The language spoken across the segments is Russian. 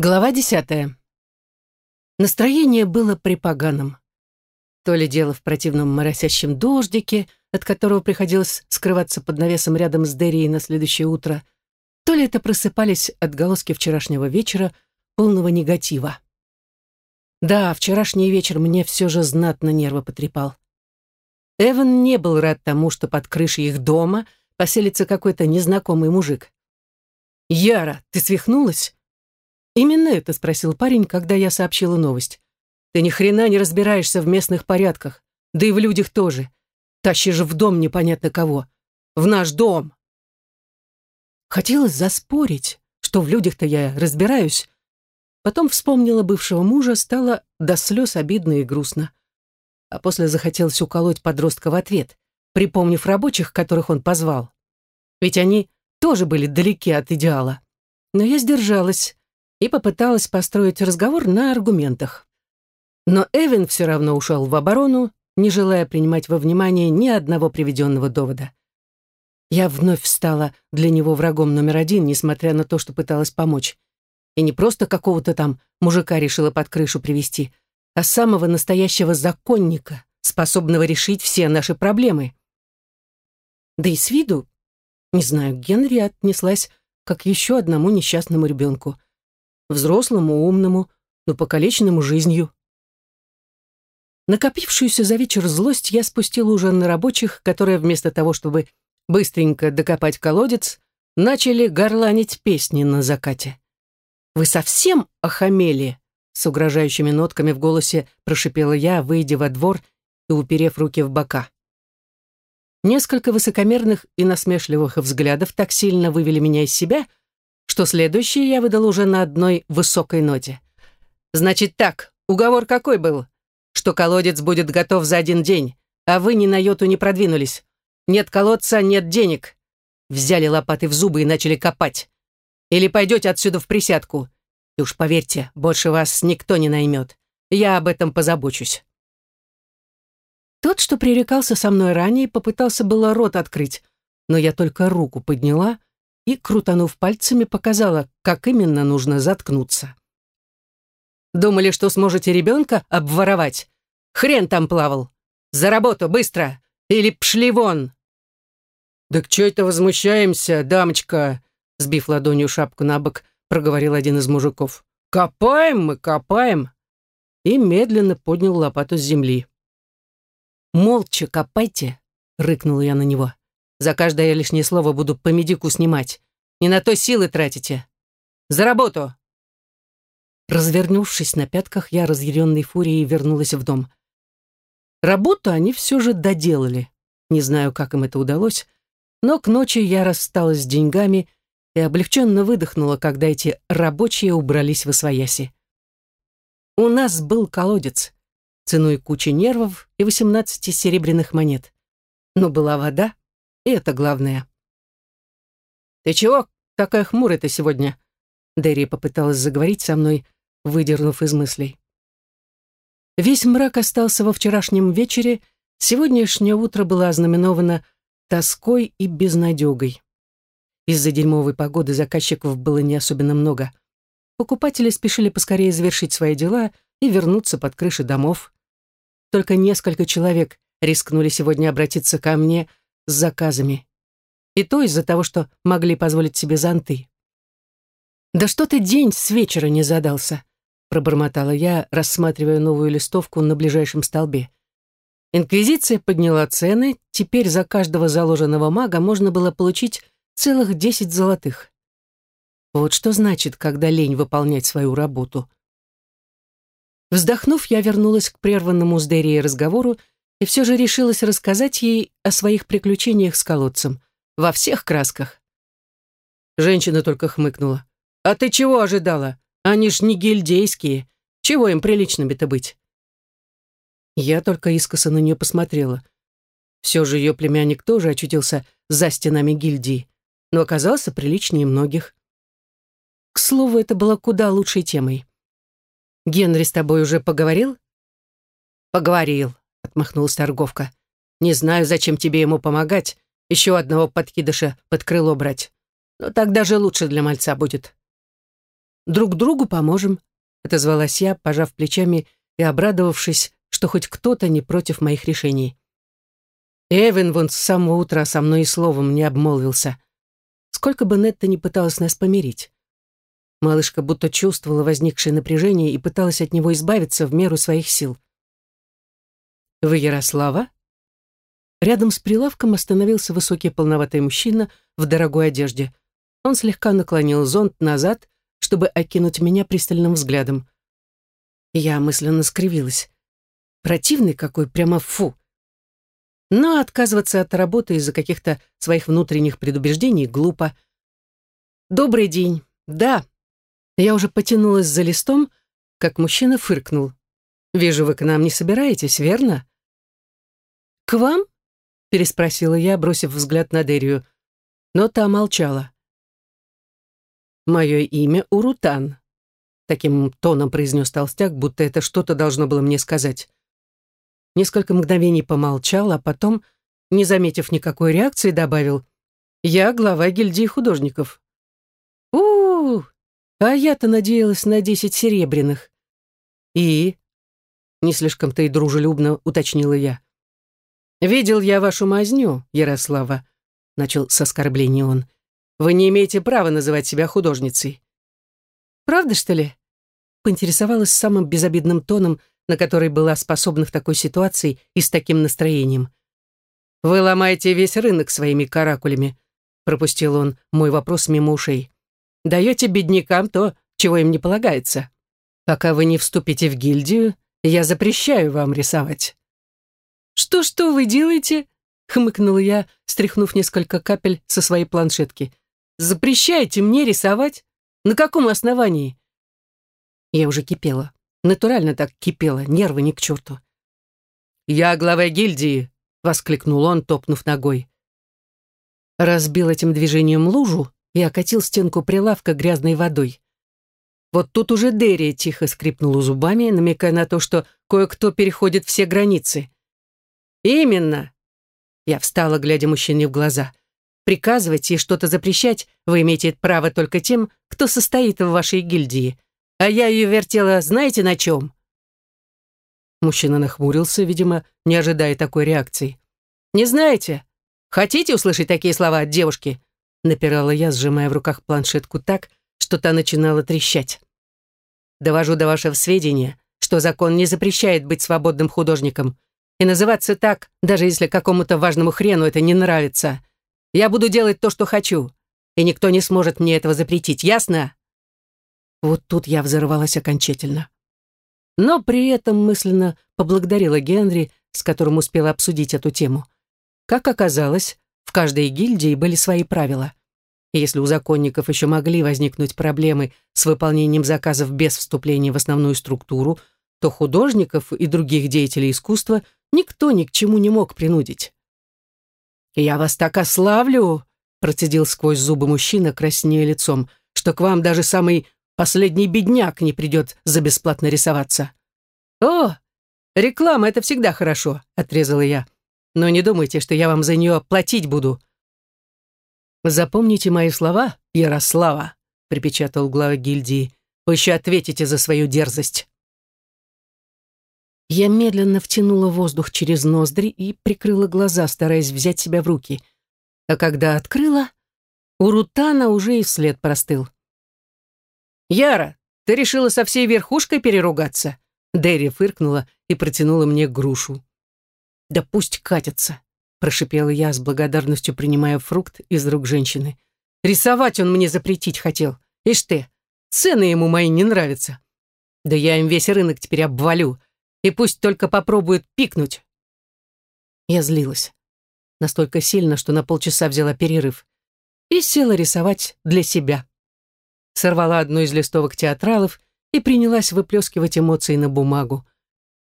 Глава десятая. Настроение было припоганым. То ли дело в противном моросящем дождике, от которого приходилось скрываться под навесом рядом с Деррией на следующее утро, то ли это просыпались отголоски вчерашнего вечера, полного негатива. Да, вчерашний вечер мне все же знатно нервы потрепал. Эван не был рад тому, что под крышей их дома поселится какой-то незнакомый мужик. «Яра, ты свихнулась?» «Именно это?» — спросил парень, когда я сообщила новость. «Ты ни хрена не разбираешься в местных порядках, да и в людях тоже. Тащишь в дом непонятно кого. В наш дом!» Хотелось заспорить, что в людях-то я разбираюсь. Потом вспомнила бывшего мужа, стало до слез обидно и грустно. А после захотелось уколоть подростка в ответ, припомнив рабочих, которых он позвал. Ведь они тоже были далеки от идеала. Но я сдержалась, и попыталась построить разговор на аргументах. Но Эвин все равно ушел в оборону, не желая принимать во внимание ни одного приведенного довода. Я вновь стала для него врагом номер один, несмотря на то, что пыталась помочь. И не просто какого-то там мужика решила под крышу привести, а самого настоящего законника, способного решить все наши проблемы. Да и с виду, не знаю, Генри отнеслась как еще одному несчастному ребенку — взрослому, умному, но покалеченному жизнью. Накопившуюся за вечер злость я спустила уже на рабочих, которые вместо того, чтобы быстренько докопать колодец, начали горланить песни на закате. «Вы совсем охамели?» С угрожающими нотками в голосе прошипела я, выйдя во двор и уперев руки в бока. Несколько высокомерных и насмешливых взглядов так сильно вывели меня из себя, что следующее я выдал уже на одной высокой ноте. «Значит так, уговор какой был? Что колодец будет готов за один день, а вы ни на йоту не продвинулись. Нет колодца, нет денег. Взяли лопаты в зубы и начали копать. Или пойдете отсюда в присядку. И уж поверьте, больше вас никто не наймет. Я об этом позабочусь». Тот, что пререкался со мной ранее, попытался было рот открыть, но я только руку подняла, и, крутанув пальцами, показала, как именно нужно заткнуться. «Думали, что сможете ребенка обворовать? Хрен там плавал! За работу, быстро! Или пшли вон!» «Да к чё это возмущаемся, дамочка?» Сбив ладонью шапку на бок, проговорил один из мужиков. «Копаем мы, копаем!» И медленно поднял лопату с земли. «Молча копайте!» — рыкнул я на него. За каждое лишнее слово буду по медику снимать. Не на то силы тратите. За работу!» Развернувшись на пятках, я разъяренной фурией вернулась в дом. Работу они все же доделали. Не знаю, как им это удалось, но к ночи я рассталась с деньгами и облегченно выдохнула, когда эти рабочие убрались в освояси. У нас был колодец, ценой кучи нервов и 18 серебряных монет. Но была вода, и это главное. «Ты чего такая хмурая-то сегодня?» Дерри попыталась заговорить со мной, выдернув из мыслей. Весь мрак остался во вчерашнем вечере, сегодняшнее утро было ознаменовано тоской и безнадегой. Из-за дерьмовой погоды заказчиков было не особенно много. Покупатели спешили поскорее завершить свои дела и вернуться под крыши домов. Только несколько человек рискнули сегодня обратиться ко мне с заказами. И то из-за того, что могли позволить себе зонты. «Да что ты день с вечера не задался?» пробормотала я, рассматривая новую листовку на ближайшем столбе. Инквизиция подняла цены, теперь за каждого заложенного мага можно было получить целых десять золотых. Вот что значит, когда лень выполнять свою работу. Вздохнув, я вернулась к прерванному с Деррией разговору и все же решилась рассказать ей о своих приключениях с колодцем. Во всех красках. Женщина только хмыкнула. «А ты чего ожидала? Они ж не гильдейские. Чего им приличными-то быть?» Я только искоса на нее посмотрела. Все же ее племянник тоже очутился за стенами гильдии, но оказался приличнее многих. К слову, это было куда лучшей темой. «Генри с тобой уже поговорил?» «Поговорил», — отмахнулась торговка. «Не знаю, зачем тебе ему помогать, еще одного подкидыша под крыло брать. Но так даже лучше для мальца будет». друг другу поможем», — отозвалась я, пожав плечами и обрадовавшись, что хоть кто-то не против моих решений. Эвен вон с самого утра со мной и словом не обмолвился. Сколько бы Нетта не пыталась нас помирить. Малышка будто чувствовала возникшее напряжение и пыталась от него избавиться в меру своих сил. «Вы Ярослава?» Рядом с прилавком остановился высокий полноватый мужчина в дорогой одежде. Он слегка наклонил зонт назад, чтобы окинуть меня пристальным взглядом. Я мысленно скривилась. Противный какой, прямо фу. Но отказываться от работы из-за каких-то своих внутренних предубеждений глупо. «Добрый день. Да». Я уже потянулась за листом, как мужчина фыркнул. «Вижу, вы к нам не собираетесь, верно?» «К вам?» — переспросила я, бросив взгляд на Дерию. Но та молчала. «Мое имя Урутан», — таким тоном произнес толстяк, будто это что-то должно было мне сказать несколько мгновений помолчал, а потом, не заметив никакой реакции, добавил «Я глава гильдии художников». у, -у, -у а я-то надеялась на десять серебряных». «И?» — не слишком-то и дружелюбно уточнила я. «Видел я вашу мазню, Ярослава», — начал с оскорбления он. «Вы не имеете права называть себя художницей». «Правда, что ли?» — поинтересовалась самым безобидным тоном, на который была способна в такой ситуации и с таким настроением. «Вы ломаете весь рынок своими каракулями», пропустил он мой вопрос мимо ушей. «Даете беднякам то, чего им не полагается. Пока вы не вступите в гильдию, я запрещаю вам рисовать». «Что-что вы делаете?» хмыкнула я, стряхнув несколько капель со своей планшетки. «Запрещаете мне рисовать? На каком основании?» Я уже кипела. Натурально так кипело, нервы ни к черту. «Я глава гильдии!» — воскликнул он, топнув ногой. Разбил этим движением лужу и окатил стенку прилавка грязной водой. Вот тут уже Дерри тихо скрипнула зубами, намекая на то, что кое-кто переходит все границы. «Именно!» Я встала, глядя мужчине в глаза. «Приказывать и что-то запрещать вы имеете право только тем, кто состоит в вашей гильдии. А я ее вертела знаете на чем?» Мужчина нахмурился, видимо, не ожидая такой реакции. «Не знаете? Хотите услышать такие слова от девушки?» Напирала я, сжимая в руках планшетку так, что та начинала трещать. «Довожу до вашего сведения, что закон не запрещает быть свободным художником. И называться так, даже если какому-то важному хрену это не нравится. Я буду делать то, что хочу, и никто не сможет мне этого запретить, ясно?» Вот тут я взорвалась окончательно. Но при этом мысленно поблагодарила Генри, с которым успела обсудить эту тему. Как оказалось, в каждой гильдии были свои правила. И если у законников еще могли возникнуть проблемы с выполнением заказов без вступления в основную структуру, то художников и других деятелей искусства никто ни к чему не мог принудить. «Я вас так ославлю!» процедил сквозь зубы мужчина, краснея лицом, что к вам даже самый Последний бедняк не придет за бесплатно рисоваться. «О, реклама — это всегда хорошо», — отрезала я. «Но не думайте, что я вам за нее платить буду». «Запомните мои слова, Ярослава», — припечатал глава гильдии. «Вы еще ответите за свою дерзость». Я медленно втянула воздух через ноздри и прикрыла глаза, стараясь взять себя в руки. А когда открыла, у Рутана уже и след простыл. «Яра, ты решила со всей верхушкой переругаться?» Дерри фыркнула и протянула мне грушу. «Да пусть катится», — прошипела я с благодарностью, принимая фрукт из рук женщины. «Рисовать он мне запретить хотел. Ишь ты, цены ему мои не нравятся. Да я им весь рынок теперь обвалю, и пусть только попробуют пикнуть». Я злилась. Настолько сильно, что на полчаса взяла перерыв. И села рисовать для себя сорвала одну из листовок театралов и принялась выплескивать эмоции на бумагу.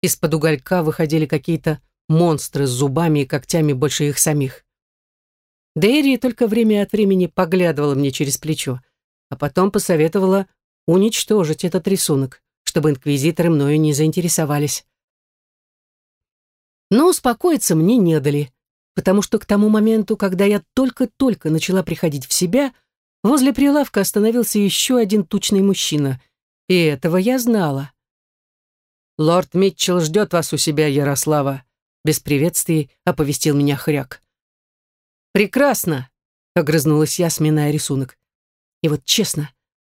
Из-под уголька выходили какие-то монстры с зубами и когтями больше их самих. Дэйри только время от времени поглядывала мне через плечо, а потом посоветовала уничтожить этот рисунок, чтобы инквизиторы мною не заинтересовались. Но успокоиться мне не дали, потому что к тому моменту, когда я только-только начала приходить в себя, возле прилавка остановился еще один тучный мужчина. И этого я знала. «Лорд Митчелл ждет вас у себя, Ярослава», — без приветствий оповестил меня хряк. «Прекрасно», — огрызнулась я, сминая рисунок. И вот честно,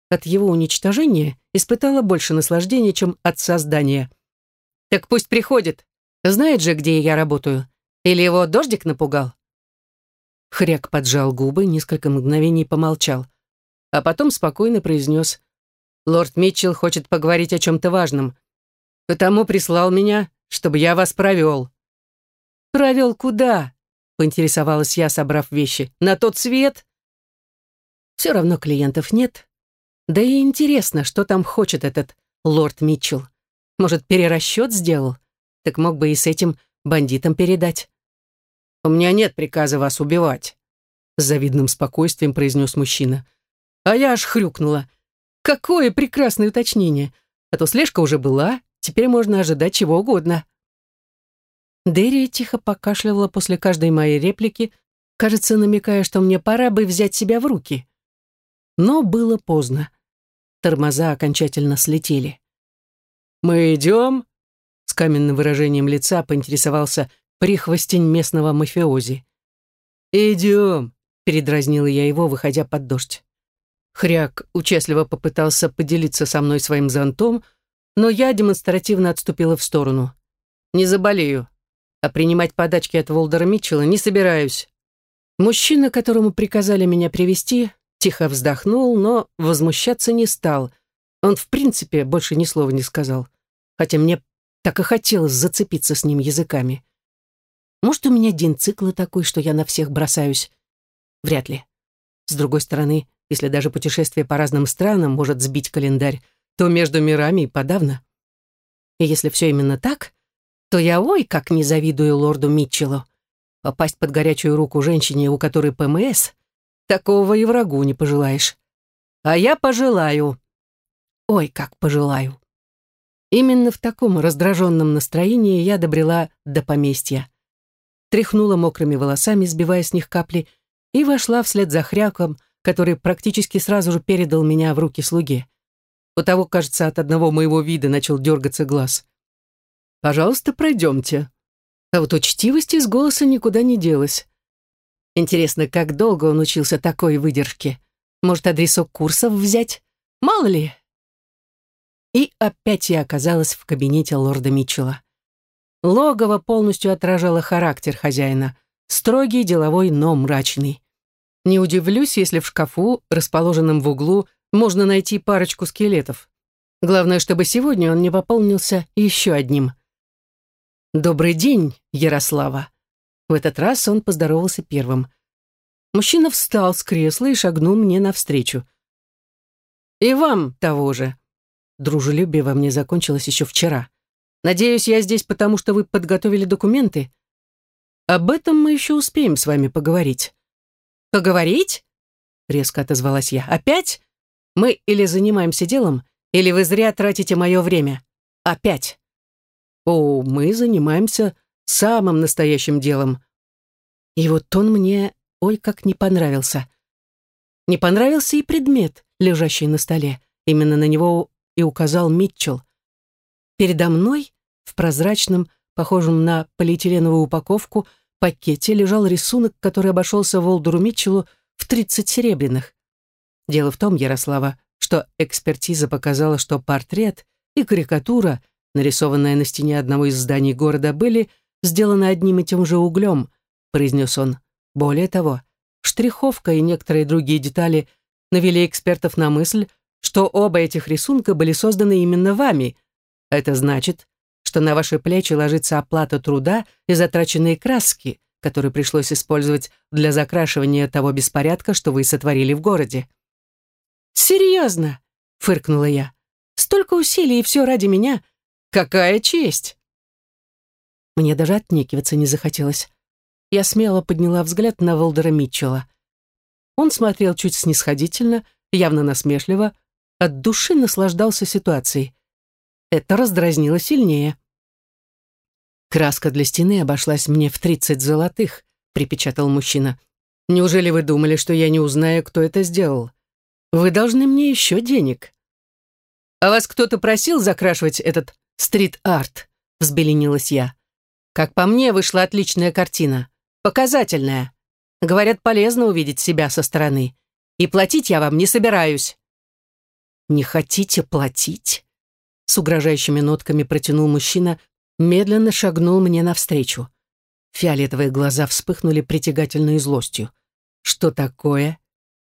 от его уничтожения испытала больше наслаждения, чем от создания. «Так пусть приходит. Знает же, где я работаю. Или его дождик напугал?» Хряк поджал губы, несколько мгновений помолчал, а потом спокойно произнес «Лорд Митчелл хочет поговорить о чем-то важном, потому прислал меня, чтобы я вас провел». «Провел куда?» — поинтересовалась я, собрав вещи. «На тот свет?» «Все равно клиентов нет. Да и интересно, что там хочет этот лорд Митчелл. Может, перерасчет сделал? Так мог бы и с этим бандитам передать». «У меня нет приказа вас убивать», — с завидным спокойствием произнес мужчина. А я аж хрюкнула. «Какое прекрасное уточнение! А то слежка уже была, теперь можно ожидать чего угодно». Дерри тихо покашливала после каждой моей реплики, кажется, намекая, что мне пора бы взять себя в руки. Но было поздно. Тормоза окончательно слетели. «Мы идем?» С каменным выражением лица поинтересовался прихвостень местного мафиози. «Идем», — передразнила я его, выходя под дождь. Хряк участливо попытался поделиться со мной своим зонтом, но я демонстративно отступила в сторону. «Не заболею, а принимать подачки от Волдера Митчелла не собираюсь». Мужчина, которому приказали меня привести, тихо вздохнул, но возмущаться не стал. Он, в принципе, больше ни слова не сказал, хотя мне так и хотелось зацепиться с ним языками. Может, у меня день цикла такой, что я на всех бросаюсь? Вряд ли. С другой стороны, если даже путешествие по разным странам может сбить календарь, то между мирами и подавно. И если все именно так, то я ой как не завидую лорду Митчеллу. Попасть под горячую руку женщине, у которой ПМС, такого и врагу не пожелаешь. А я пожелаю. Ой, как пожелаю. Именно в таком раздраженном настроении я добрела до поместья тряхнула мокрыми волосами, сбивая с них капли, и вошла вслед за хряком, который практически сразу же передал меня в руки слуге. У того, кажется, от одного моего вида начал дергаться глаз. «Пожалуйста, пройдемте». А вот учтивость из голоса никуда не делась. Интересно, как долго он учился такой выдержке? Может, адресок курсов взять? Мало ли. И опять я оказалась в кабинете лорда Митчелла. Логово полностью отражало характер хозяина. Строгий, деловой, но мрачный. Не удивлюсь, если в шкафу, расположенном в углу, можно найти парочку скелетов. Главное, чтобы сегодня он не пополнился еще одним. «Добрый день, Ярослава!» В этот раз он поздоровался первым. Мужчина встал с кресла и шагнул мне навстречу. «И вам того же!» Дружелюбие во мне закончилось еще вчера. Надеюсь, я здесь потому, что вы подготовили документы. Об этом мы еще успеем с вами поговорить». «Поговорить?» — резко отозвалась я. «Опять? Мы или занимаемся делом, или вы зря тратите мое время. Опять». «О, мы занимаемся самым настоящим делом». И вот он мне, ой, как не понравился. Не понравился и предмет, лежащий на столе. Именно на него и указал Митчелл. Передо мной, в прозрачном, похожем на полиэтиленовую упаковку, пакете лежал рисунок, который обошелся Волдеру Митчеллу в 30 серебряных. Дело в том, Ярослава, что экспертиза показала, что портрет и карикатура, нарисованная на стене одного из зданий города, были сделаны одним и тем же углем, произнес он. Более того, штриховка и некоторые другие детали навели экспертов на мысль, что оба этих рисунка были созданы именно вами – это значит, что на ваши плечи ложится оплата труда и затраченные краски, которые пришлось использовать для закрашивания того беспорядка, что вы сотворили в городе. «Серьезно?» — фыркнула я. «Столько усилий, и все ради меня. Какая честь!» Мне даже отнекиваться не захотелось. Я смело подняла взгляд на Волдера Митчелла. Он смотрел чуть снисходительно, явно насмешливо, от души наслаждался ситуацией. Это раздразнило сильнее. «Краска для стены обошлась мне в тридцать золотых», — припечатал мужчина. «Неужели вы думали, что я не узнаю, кто это сделал? Вы должны мне еще денег. А вас кто-то просил закрашивать этот стрит-арт? Взбеленилась я. Как по мне, вышла отличная картина. Показательная. Говорят, полезно увидеть себя со стороны. И платить я вам не собираюсь. Не хотите платить? С угрожающими нотками протянул мужчина, медленно шагнул мне навстречу. Фиолетовые глаза вспыхнули притягательной злостью. Что такое?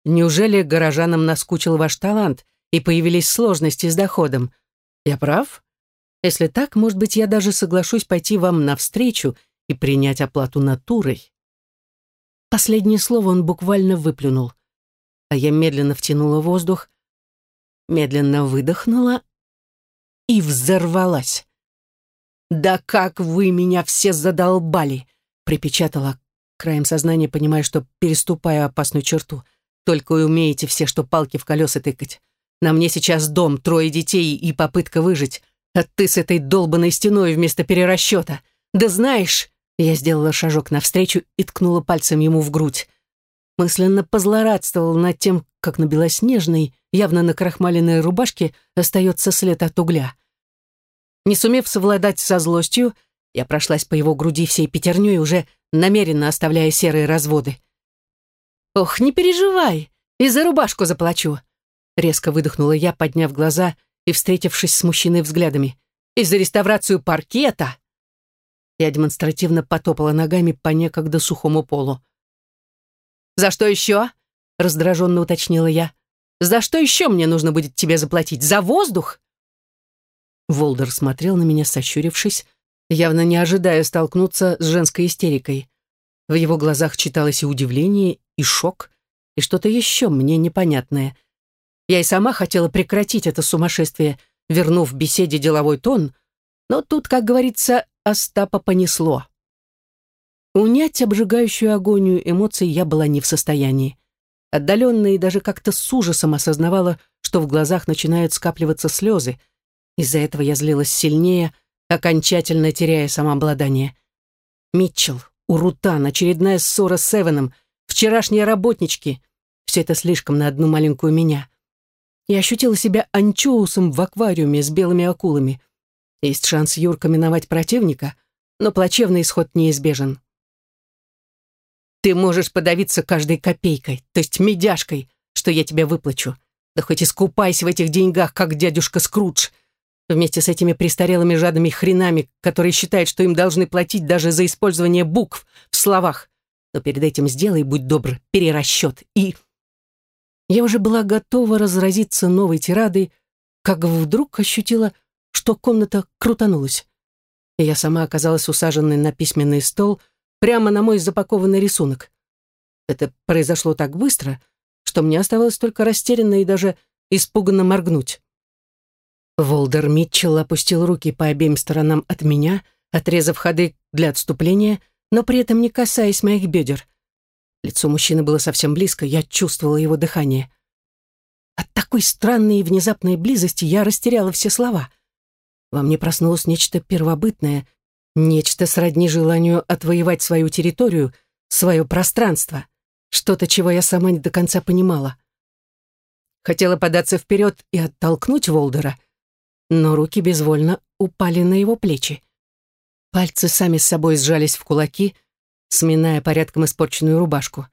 Неужели горожанам наскучил ваш талант и появились сложности с доходом? Я прав? Если так, может быть, я даже соглашусь пойти вам навстречу и принять оплату натурой. Последнее слово он буквально выплюнул, а я медленно втянула воздух, медленно выдохнула и взорвалась. «Да как вы меня все задолбали!» припечатала краем сознания, понимая, что переступаю опасную черту. Только и умеете все, что палки в колеса тыкать. На мне сейчас дом, трое детей и попытка выжить. А ты с этой долбанной стеной вместо перерасчета. Да знаешь...» Я сделала шажок навстречу и ткнула пальцем ему в грудь. Мысленно позлорадствовал над тем, как на белоснежной, явно на крахмаленной рубашке остается след от угля. Не сумев совладать со злостью, я прошлась по его груди всей пятерней, уже намеренно оставляя серые разводы. «Ох, не переживай, и за рубашку заплачу!» Резко выдохнула я, подняв глаза и встретившись с мужчиной взглядами. «И за реставрацию паркета!» Я демонстративно потопала ногами по некогда сухому полу. «За что еще?» — раздраженно уточнила я. «За что еще мне нужно будет тебе заплатить? За воздух?» Волдер смотрел на меня, сощурившись, явно не ожидая столкнуться с женской истерикой. В его глазах читалось и удивление, и шок, и что-то еще мне непонятное. Я и сама хотела прекратить это сумасшествие, вернув беседе деловой тон, но тут, как говорится, Остапа понесло. Унять обжигающую агонию эмоций я была не в состоянии. Отдаленно и даже как-то с ужасом осознавала, что в глазах начинают скапливаться слезы. Из-за этого я злилась сильнее, окончательно теряя самообладание. Митчелл, Урутан, очередная ссора с Эваном, вчерашние работнички — все это слишком на одну маленькую меня. Я ощутила себя анчоусом в аквариуме с белыми акулами. Есть шанс Юрка миновать противника, но плачевный исход неизбежен. Ты можешь подавиться каждой копейкой, то есть медяшкой, что я тебе выплачу. Да хоть искупайся в этих деньгах, как дядюшка Скрудж, вместе с этими престарелыми жадными хренами, которые считают, что им должны платить даже за использование букв в словах. Но перед этим сделай, будь добр, перерасчет. И... Я уже была готова разразиться новой тирадой, как вдруг ощутила что комната крутанулась. И я сама оказалась усаженной на письменный стол прямо на мой запакованный рисунок. Это произошло так быстро, что мне оставалось только растерянно и даже испуганно моргнуть. Волдер Митчелл опустил руки по обеим сторонам от меня, отрезав ходы для отступления, но при этом не касаясь моих бедер. Лицо мужчины было совсем близко, я чувствовала его дыхание. От такой странной и внезапной близости я растеряла все слова. Во мне проснулось нечто первобытное, нечто сродни желанию отвоевать свою территорию, свое пространство, что-то, чего я сама не до конца понимала. Хотела податься вперед и оттолкнуть Волдера, но руки безвольно упали на его плечи. Пальцы сами с собой сжались в кулаки, сминая порядком испорченную рубашку.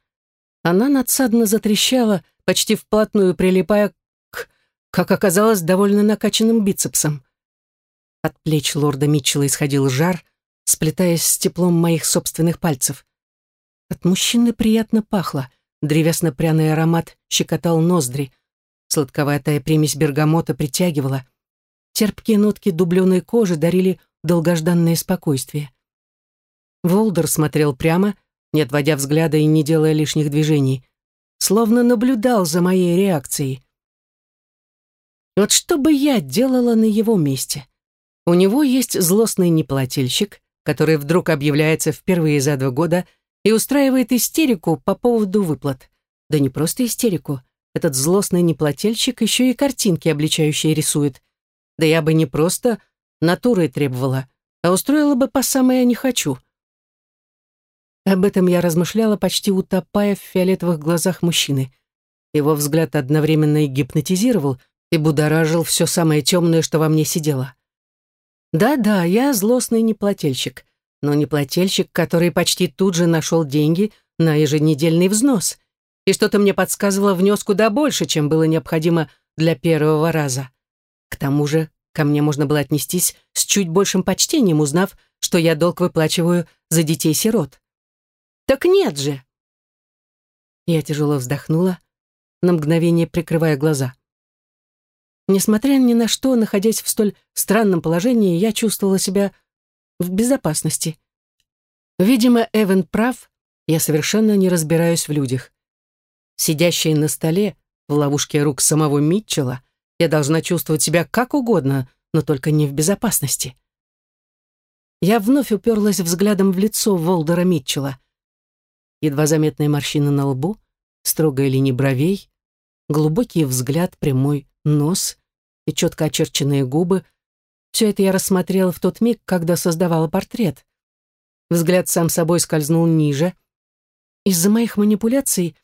Она надсадно затрещала, почти вплотную прилипая к, как оказалось, довольно накачанным бицепсом. От плеч лорда Митчелла исходил жар, сплетаясь с теплом моих собственных пальцев. От мужчины приятно пахло, древесно-пряный аромат щекотал ноздри, сладковатая примесь бергамота притягивала, терпкие нотки дубленой кожи дарили долгожданное спокойствие. Волдер смотрел прямо, не отводя взгляда и не делая лишних движений, словно наблюдал за моей реакцией. Вот что бы я делала на его месте? У него есть злостный неплательщик, который вдруг объявляется впервые за два года и устраивает истерику по поводу выплат. Да не просто истерику. Этот злостный неплательщик еще и картинки обличающие рисует. Да я бы не просто натурой требовала, а устроила бы по самое «не хочу». Об этом я размышляла, почти утопая в фиолетовых глазах мужчины. Его взгляд одновременно и гипнотизировал, и будоражил все самое темное, что во мне сидело. Да-да, я злостный неплательщик, но неплательщик, который почти тут же нашел деньги на еженедельный взнос. И что-то мне подсказывало, внес куда больше, чем было необходимо для первого раза. К тому же ко мне можно было отнестись с чуть большим почтением, узнав, что я долг выплачиваю за детей-сирот. Так нет же! Я тяжело вздохнула, на мгновение прикрывая глаза. Несмотря ни на что, находясь в столь странном положении, я чувствовала себя в безопасности. Видимо, Эван прав, я совершенно не разбираюсь в людях. Сидящая на столе, в ловушке рук самого Митчелла, я должна чувствовать себя как угодно, но только не в безопасности. Я вновь уперлась взглядом в лицо Волдера Митчелла. Едва заметные морщины на лбу, строгая линия бровей, глубокий взгляд, прямой нос и четко очерченные губы. Все это я рассмотрела в тот миг, когда создавала портрет. Взгляд сам собой скользнул ниже. Из-за моих манипуляций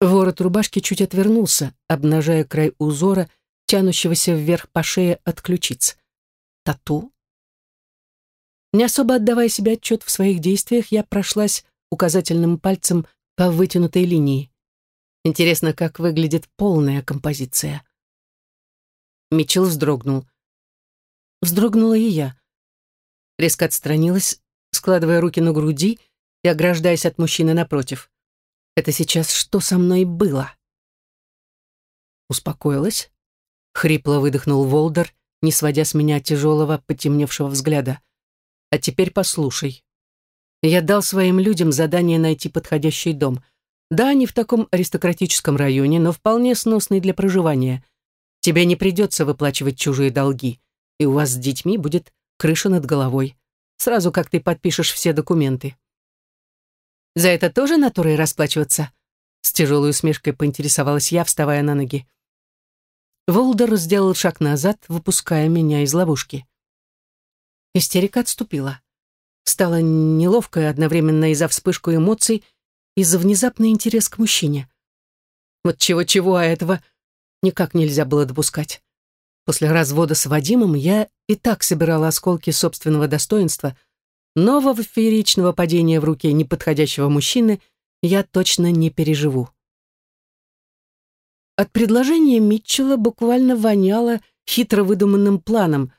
ворот рубашки чуть отвернулся, обнажая край узора, тянущегося вверх по шее от ключиц. Тату? Не особо отдавая себе отчет в своих действиях, я прошлась указательным пальцем по вытянутой линии. Интересно, как выглядит полная композиция. Митчелл вздрогнул. Вздрогнула и я. Резко отстранилась, складывая руки на груди и ограждаясь от мужчины напротив. Это сейчас что со мной было? Успокоилась? Хрипло выдохнул Волдер, не сводя с меня тяжелого, потемневшего взгляда. А теперь послушай. Я дал своим людям задание найти подходящий дом. Да, не в таком аристократическом районе, но вполне сносный для проживания. Тебе не придется выплачивать чужие долги, и у вас с детьми будет крыша над головой. Сразу как ты подпишешь все документы. За это тоже натурой расплачиваться? С тяжелой усмешкой поинтересовалась я, вставая на ноги. Волдер сделал шаг назад, выпуская меня из ловушки. Истерика отступила. Стало неловко одновременно из-за вспышку эмоций и за внезапный интерес к мужчине. Вот чего-чего, а этого никак нельзя было допускать. После развода с Вадимом я и так собирала осколки собственного достоинства. Нового фееричного падения в руки неподходящего мужчины я точно не переживу. От предложения Митчелла буквально воняло хитро выдуманным планом,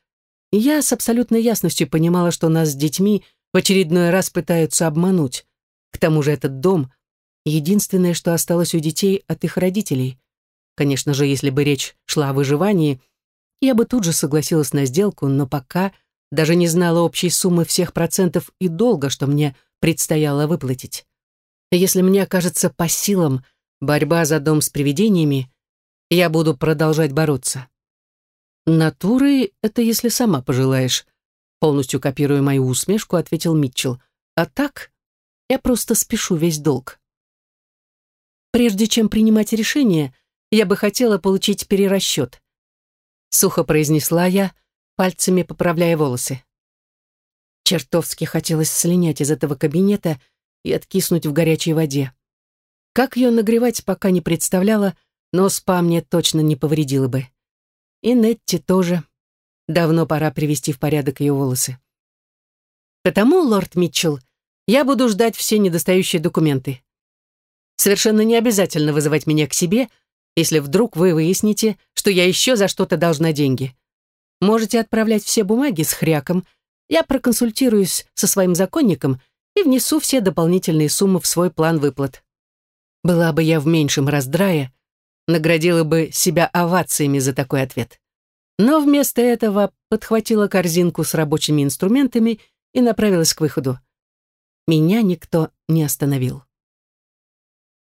и я с абсолютной ясностью понимала, что нас с детьми в очередной раз пытаются обмануть. К тому же этот дом — единственное, что осталось у детей от их родителей. Конечно же, если бы речь шла о выживании, я бы тут же согласилась на сделку, но пока даже не знала общей суммы всех процентов и долга, что мне предстояло выплатить. Если мне окажется по силам — борьба за дом с привидениями, я буду продолжать бороться. Натуры — это если сама пожелаешь. Полностью копируя мою усмешку, ответил Митчелл. А так, я просто спешу весь долг. Прежде чем принимать решение, я бы хотела получить перерасчет. Сухо произнесла я, пальцами поправляя волосы. Чертовски хотелось слинять из этого кабинета и откиснуть в горячей воде. Как ее нагревать, пока не представляла, но спа мне точно не повредила бы. И Нетти тоже. Давно пора привести в порядок ее волосы. Потому, лорд Митчелл, я буду ждать все недостающие документы. Совершенно не обязательно вызывать меня к себе, если вдруг вы выясните, что я еще за что-то должна деньги. Можете отправлять все бумаги с хряком, я проконсультируюсь со своим законником и внесу все дополнительные суммы в свой план выплат. Была бы я в меньшем раздрае, наградила бы себя овациями за такой ответ. Но вместо этого подхватила корзинку с рабочими инструментами и направилась к выходу. Меня никто не остановил.